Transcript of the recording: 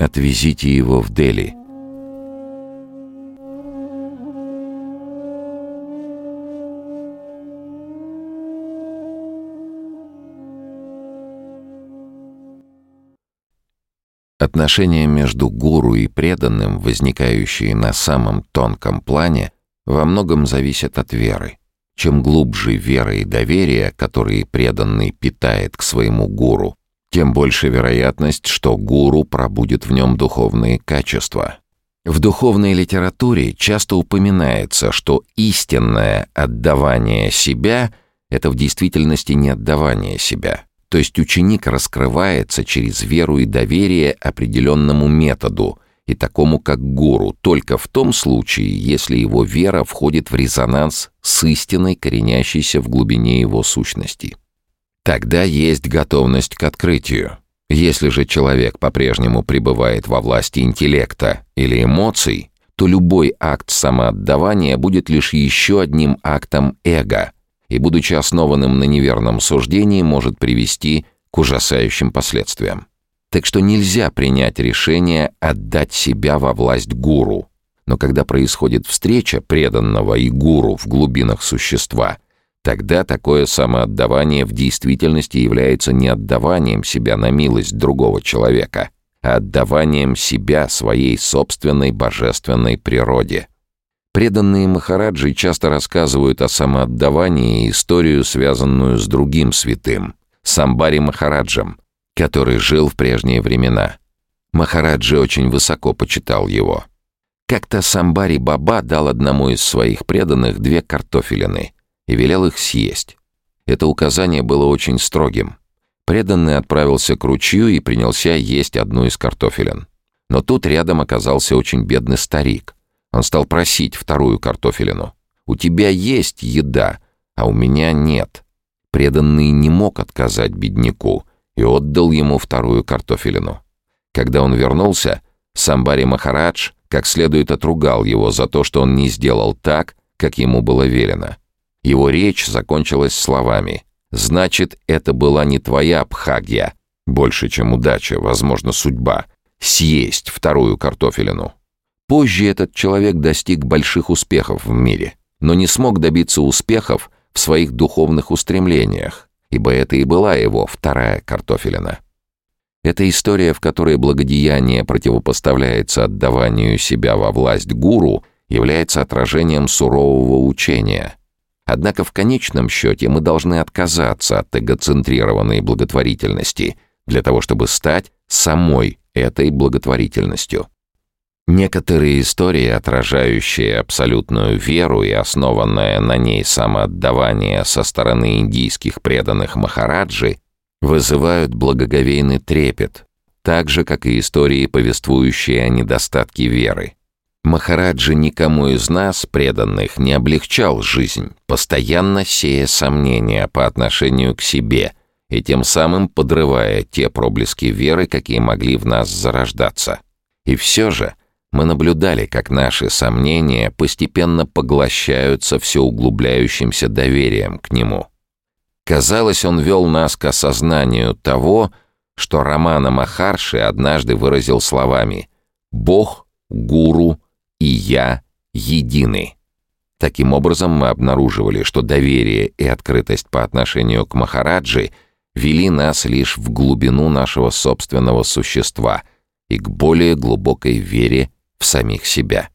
Отвезите его в Дели. Отношения между гуру и преданным, возникающие на самом тонком плане, во многом зависят от веры. Чем глубже вера и доверие, которые преданный питает к своему гуру, тем больше вероятность, что гуру пробудет в нем духовные качества. В духовной литературе часто упоминается, что истинное отдавание себя — это в действительности не отдавание себя. То есть ученик раскрывается через веру и доверие определенному методу и такому как гуру только в том случае, если его вера входит в резонанс с истиной, коренящейся в глубине его сущности. Тогда есть готовность к открытию. Если же человек по-прежнему пребывает во власти интеллекта или эмоций, то любой акт самоотдавания будет лишь еще одним актом эго — и, будучи основанным на неверном суждении, может привести к ужасающим последствиям. Так что нельзя принять решение отдать себя во власть гуру. Но когда происходит встреча преданного и гуру в глубинах существа, тогда такое самоотдавание в действительности является не отдаванием себя на милость другого человека, а отдаванием себя своей собственной божественной природе. Преданные Махараджи часто рассказывают о самоотдавании и историю, связанную с другим святым, Самбари Махараджем, который жил в прежние времена. Махараджи очень высоко почитал его. Как-то Самбари Баба дал одному из своих преданных две картофелины и велел их съесть. Это указание было очень строгим. Преданный отправился к ручью и принялся есть одну из картофелин. Но тут рядом оказался очень бедный старик — он стал просить вторую картофелину. «У тебя есть еда, а у меня нет». Преданный не мог отказать бедняку и отдал ему вторую картофелину. Когда он вернулся, Самбари Махарадж как следует отругал его за то, что он не сделал так, как ему было велено. Его речь закончилась словами «Значит, это была не твоя бхагья, больше, чем удача, возможно, судьба, съесть вторую картофелину». Позже этот человек достиг больших успехов в мире, но не смог добиться успехов в своих духовных устремлениях, ибо это и была его вторая картофелина. Это история, в которой благодеяние противопоставляется отдаванию себя во власть гуру, является отражением сурового учения. Однако в конечном счете мы должны отказаться от эгоцентрированной благотворительности для того, чтобы стать самой этой благотворительностью. Некоторые истории, отражающие абсолютную веру и основанное на ней самоотдавание со стороны индийских преданных Махараджи, вызывают благоговейный трепет, так же, как и истории, повествующие о недостатке веры. Махараджи никому из нас, преданных, не облегчал жизнь, постоянно сея сомнения по отношению к себе и тем самым подрывая те проблески веры, какие могли в нас зарождаться. И все же — мы наблюдали, как наши сомнения постепенно поглощаются все углубляющимся доверием к нему. Казалось, он вел нас к осознанию того, что Романа Махарши однажды выразил словами «Бог, гуру и я едины». Таким образом, мы обнаруживали, что доверие и открытость по отношению к Махараджи вели нас лишь в глубину нашего собственного существа и к более глубокой вере в самих себя.